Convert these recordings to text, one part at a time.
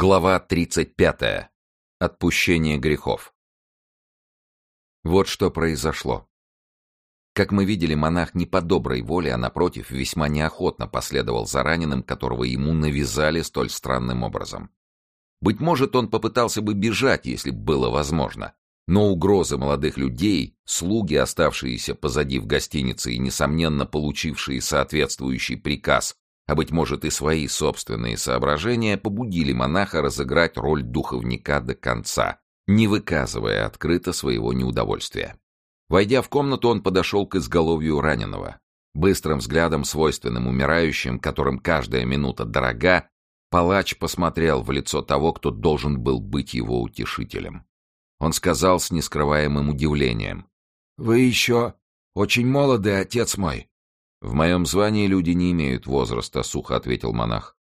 Глава 35. Отпущение грехов. Вот что произошло. Как мы видели, монах не по доброй воле, а напротив, весьма неохотно последовал за раненым, которого ему навязали столь странным образом. Быть может, он попытался бы бежать, если бы было возможно. Но угрозы молодых людей, слуги, оставшиеся позади в гостинице и, несомненно, получившие соответствующий приказ а, быть может, и свои собственные соображения побудили монаха разыграть роль духовника до конца, не выказывая открыто своего неудовольствия. Войдя в комнату, он подошел к изголовью раненого. Быстрым взглядом, свойственным умирающим, которым каждая минута дорога, палач посмотрел в лицо того, кто должен был быть его утешителем. Он сказал с нескрываемым удивлением. «Вы еще очень молоды, отец мой. «В моем звании люди не имеют возраста», — сухо ответил монах.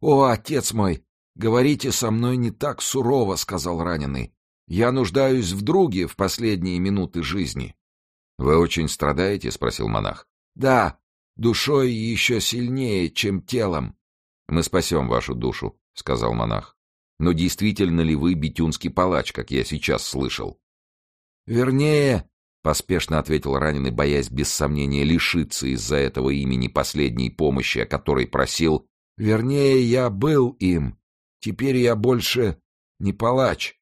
«О, отец мой, говорите со мной не так сурово», — сказал раненый. «Я нуждаюсь в друге в последние минуты жизни». «Вы очень страдаете?» — спросил монах. «Да, душой еще сильнее, чем телом». «Мы спасем вашу душу», — сказал монах. «Но действительно ли вы битюнский палач, как я сейчас слышал?» «Вернее, — поспешно ответил раненый, боясь без сомнения лишиться из-за этого имени последней помощи, о которой просил. «Вернее, я был им. Теперь я больше не палач.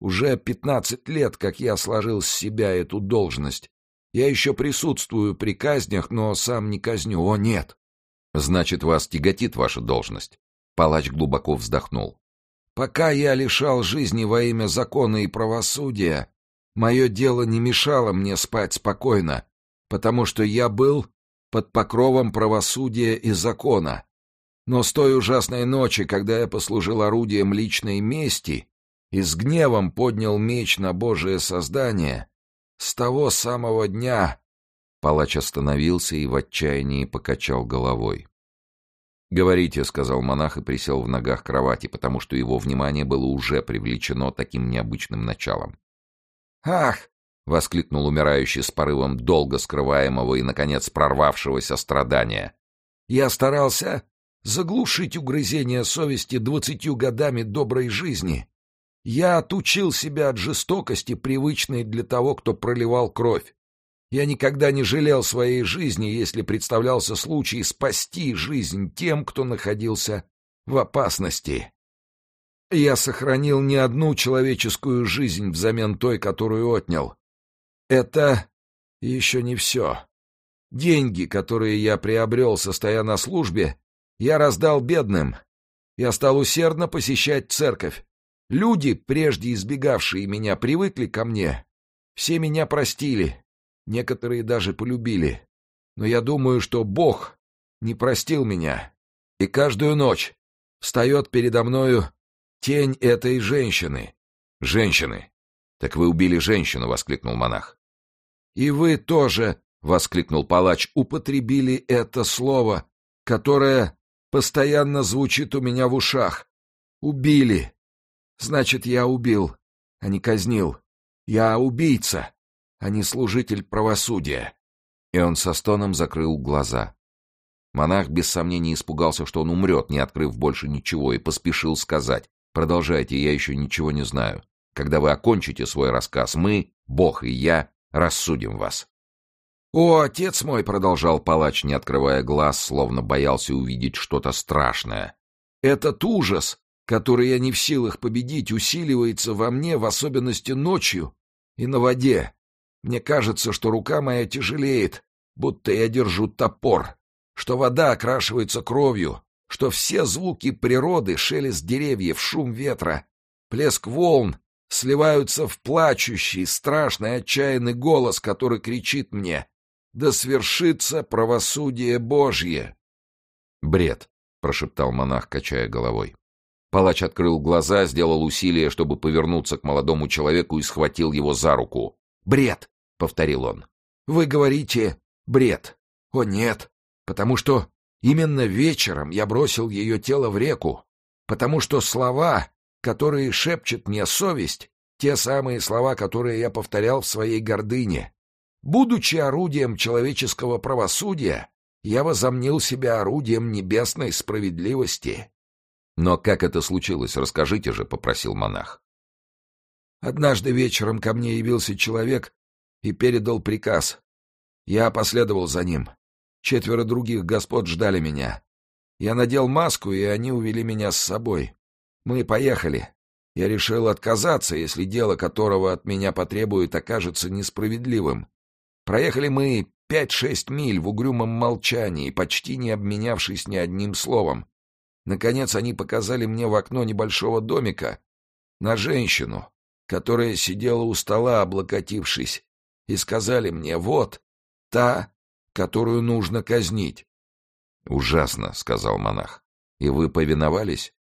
Уже пятнадцать лет, как я сложил с себя эту должность. Я еще присутствую при казнях, но сам не казню. О, нет!» «Значит, вас тяготит ваша должность?» Палач глубоко вздохнул. «Пока я лишал жизни во имя закона и правосудия, Мое дело не мешало мне спать спокойно, потому что я был под покровом правосудия и закона. Но с той ужасной ночи, когда я послужил орудием личной мести и с гневом поднял меч на Божие создание, с того самого дня... Палач остановился и в отчаянии покачал головой. «Говорите», — сказал монах и присел в ногах кровати, потому что его внимание было уже привлечено таким необычным началом. «Ах!» — воскликнул умирающий с порывом долго скрываемого и, наконец, прорвавшегося страдания. «Я старался заглушить угрызение совести двадцатью годами доброй жизни. Я отучил себя от жестокости, привычной для того, кто проливал кровь. Я никогда не жалел своей жизни, если представлялся случай спасти жизнь тем, кто находился в опасности. Я сохранил не одну человеческую жизнь взамен той, которую отнял. Это еще не все. Деньги, которые я приобрел, состоя на службе, я раздал бедным. Я стал усердно посещать церковь. Люди, прежде избегавшие меня, привыкли ко мне. Все меня простили, некоторые даже полюбили. Но я думаю, что Бог не простил меня. И каждую ночь встает передо мною Тень этой женщины. Женщины. Так вы убили женщину, воскликнул монах. И вы тоже, воскликнул палач, употребили это слово, которое постоянно звучит у меня в ушах. Убили. Значит, я убил, а не казнил. Я убийца, а не служитель правосудия. И он со стоном закрыл глаза. Монах без сомнения испугался, что он умрет, не открыв больше ничего, и поспешил сказать. Продолжайте, я еще ничего не знаю. Когда вы окончите свой рассказ, мы, Бог и я, рассудим вас. «О, отец мой!» — продолжал палач, не открывая глаз, словно боялся увидеть что-то страшное. «Этот ужас, который я не в силах победить, усиливается во мне, в особенности ночью и на воде. Мне кажется, что рука моя тяжелеет, будто я держу топор, что вода окрашивается кровью, что все звуки природы, шелест деревьев, шум ветра, плеск волн сливаются в плачущий, страшный, отчаянный голос, который кричит мне «Да свершится правосудие Божье!» «Бред!» — прошептал монах, качая головой. Палач открыл глаза, сделал усилие, чтобы повернуться к молодому человеку и схватил его за руку. «Бред!» — повторил он. «Вы говорите «бред». О, нет, потому что Именно вечером я бросил ее тело в реку, потому что слова, которые шепчет мне совесть, те самые слова, которые я повторял в своей гордыне. Будучи орудием человеческого правосудия, я возомнил себя орудием небесной справедливости. «Но как это случилось, расскажите же», — попросил монах. Однажды вечером ко мне явился человек и передал приказ. Я последовал за ним. Четверо других господ ждали меня. Я надел маску, и они увели меня с собой. Мы поехали. Я решил отказаться, если дело, которого от меня потребуют, окажется несправедливым. Проехали мы пять-шесть миль в угрюмом молчании, почти не обменявшись ни одним словом. Наконец они показали мне в окно небольшого домика на женщину, которая сидела у стола, облокотившись, и сказали мне «Вот, та, которую нужно казнить». «Ужасно», — сказал монах. «И вы повиновались?»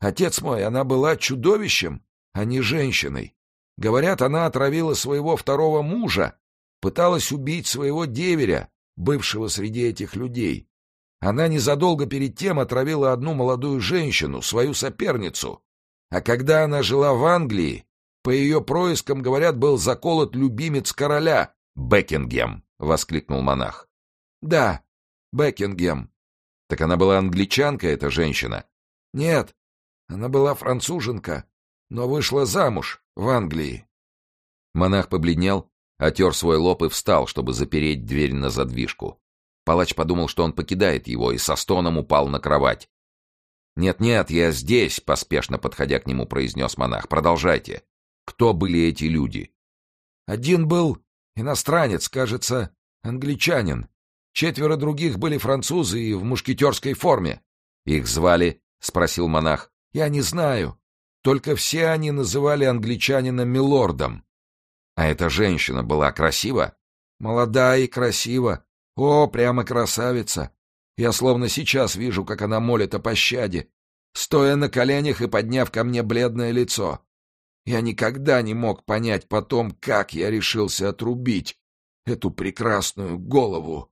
«Отец мой, она была чудовищем, а не женщиной. Говорят, она отравила своего второго мужа, пыталась убить своего деверя, бывшего среди этих людей. Она незадолго перед тем отравила одну молодую женщину, свою соперницу. А когда она жила в Англии, по ее проискам, говорят, был заколот любимец короля. «Бекингем!» — воскликнул монах. «Да, Бекингем». «Так она была англичанка, эта женщина?» «Нет, она была француженка, но вышла замуж в Англии». Монах побледнел, отер свой лоб и встал, чтобы запереть дверь на задвижку. Палач подумал, что он покидает его, и со стоном упал на кровать. «Нет-нет, я здесь», — поспешно подходя к нему, произнес монах. «Продолжайте. Кто были эти люди?» «Один был иностранец, кажется, англичанин. Четверо других были французы и в мушкетерской форме». «Их звали?» — спросил монах. «Я не знаю. Только все они называли англичанина милордом». «А эта женщина была красива?» «Молодая и красива. О, прямо красавица. Я словно сейчас вижу, как она молит о пощаде, стоя на коленях и подняв ко мне бледное лицо. Я никогда не мог понять потом, как я решился отрубить эту прекрасную голову.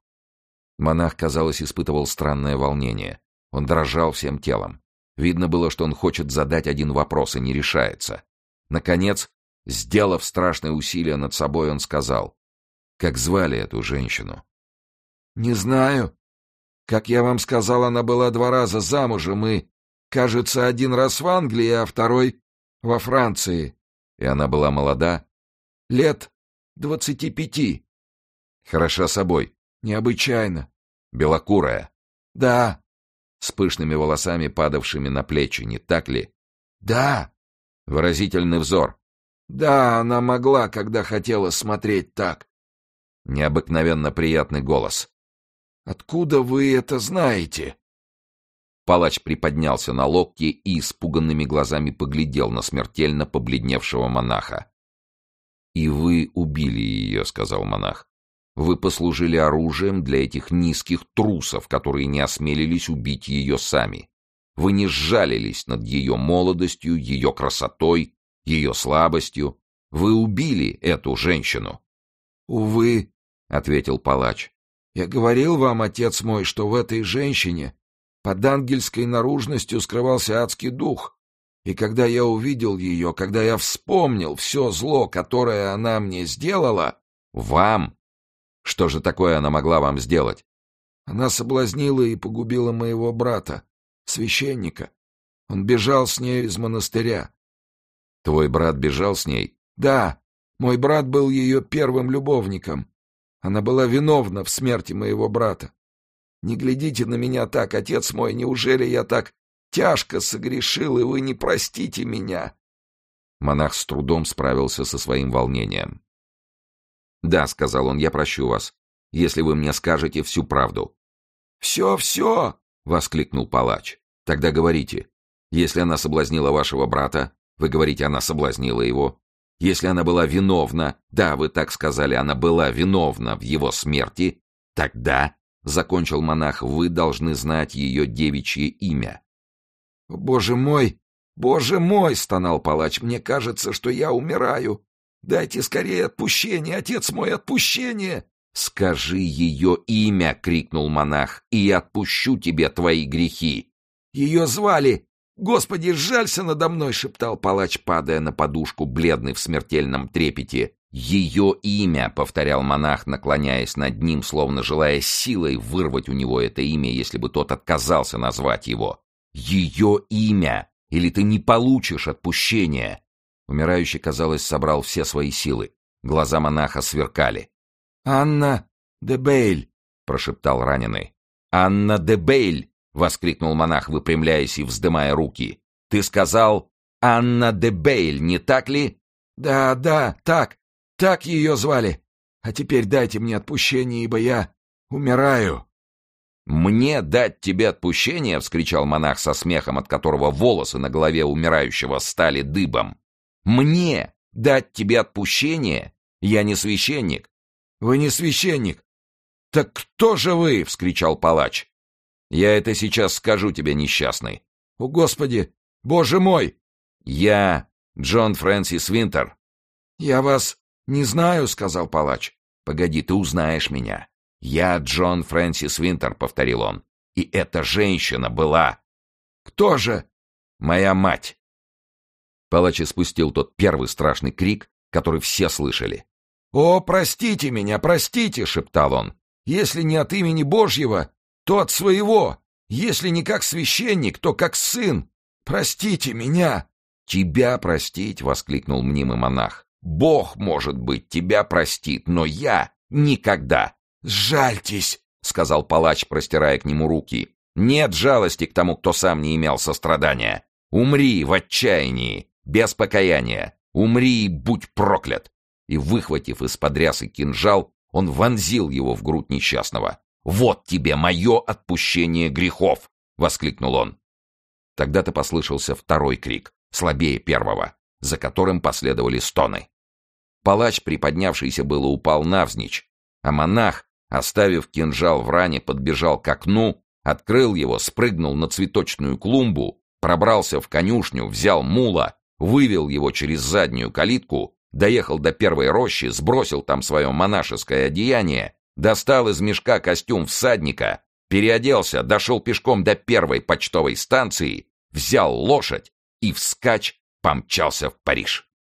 Монах, казалось, испытывал странное волнение. Он дрожал всем телом. Видно было, что он хочет задать один вопрос и не решается. Наконец, сделав страшное усилие над собой, он сказал, «Как звали эту женщину?» «Не знаю. Как я вам сказал, она была два раза замужем и, кажется, один раз в Англии, а второй во Франции. И она была молода? Лет двадцати пяти. Хороша собой? Необычайно. Белокурая? Да. С пышными волосами, падавшими на плечи, не так ли? Да. Выразительный взор? Да, она могла, когда хотела смотреть так. Необыкновенно приятный голос. Откуда вы это знаете? Палач приподнялся на локти и испуганными глазами поглядел на смертельно побледневшего монаха. «И вы убили ее», — сказал монах. «Вы послужили оружием для этих низких трусов, которые не осмелились убить ее сами. Вы не сжалились над ее молодостью, ее красотой, ее слабостью. Вы убили эту женщину». «Увы», — ответил палач. «Я говорил вам, отец мой, что в этой женщине под ангельской наружностью скрывался адский дух. И когда я увидел ее, когда я вспомнил все зло, которое она мне сделала... Вам? Что же такое она могла вам сделать? Она соблазнила и погубила моего брата, священника. Он бежал с ней из монастыря. Твой брат бежал с ней? Да, мой брат был ее первым любовником. Она была виновна в смерти моего брата. Не глядите на меня так, отец мой, неужели я так тяжко согрешил, и вы не простите меня?» Монах с трудом справился со своим волнением. «Да», — сказал он, — «я прощу вас, если вы мне скажете всю правду». «Все, все!» — воскликнул палач. «Тогда говорите, если она соблазнила вашего брата, вы говорите, она соблазнила его. Если она была виновна, да, вы так сказали, она была виновна в его смерти, тогда — закончил монах, — вы должны знать ее девичье имя. — Боже мой! Боже мой! — стонал палач. — Мне кажется, что я умираю. Дайте скорее отпущение, отец мой, отпущение! — Скажи ее имя! — крикнул монах, — и я отпущу тебе твои грехи. — Ее звали... «Господи, сжалься надо мной!» — шептал палач, падая на подушку, бледный в смертельном трепете. «Ее имя», — повторял монах, наклоняясь над ним, словно желая силой вырвать у него это имя, если бы тот отказался назвать его. Ее имя, или ты не получишь отпущения. Умирающий, казалось, собрал все свои силы. Глаза монаха сверкали. «Анна де Бейль», — прошептал раненый. «Анна де Бейль!» — воскликнул монах, выпрямляясь и вздымая руки. «Ты сказал Анна де Бейль, не так ли?» «Да, да, так, так ее звали. А теперь дайте мне отпущение, ибо я умираю». «Мне дать тебе отпущение?» — вскричал монах со смехом, от которого волосы на голове умирающего стали дыбом. «Мне дать тебе отпущение? Я не священник». «Вы не священник. Так кто же вы?» — вскричал палач. «Я это сейчас скажу тебе, несчастный». «О, Господи! Боже мой!» «Я Джон Фрэнсис Винтер». «Я вас не знаю», — сказал палач. «Погоди, ты узнаешь меня. Я Джон Фрэнсис Винтер», — повторил он. «И эта женщина была...» «Кто же?» «Моя мать». Палач испустил тот первый страшный крик, который все слышали. «О, простите меня, простите!» — шептал он. «Если не от имени Божьего, то от своего. Если не как священник, то как сын. Простите меня!» «Тебя простить!» — воскликнул мнимый монах. «Бог, может быть, тебя простит, но я никогда!» «Сжальтесь!» — сказал палач, простирая к нему руки. «Нет жалости к тому, кто сам не имел сострадания. Умри в отчаянии, без покаяния. Умри и будь проклят!» И, выхватив из-под рясы кинжал, он вонзил его в грудь несчастного. «Вот тебе мое отпущение грехов!» — воскликнул он. Тогда-то послышался второй крик, слабее первого, за которым последовали стоны. Палач, приподнявшийся было, упал навзничь, а монах, оставив кинжал в ране, подбежал к окну, открыл его, спрыгнул на цветочную клумбу, пробрался в конюшню, взял мула, вывел его через заднюю калитку, доехал до первой рощи, сбросил там свое монашеское одеяние, достал из мешка костюм всадника, переоделся, дошел пешком до первой почтовой станции, взял лошадь и вскачь помчался в Париж.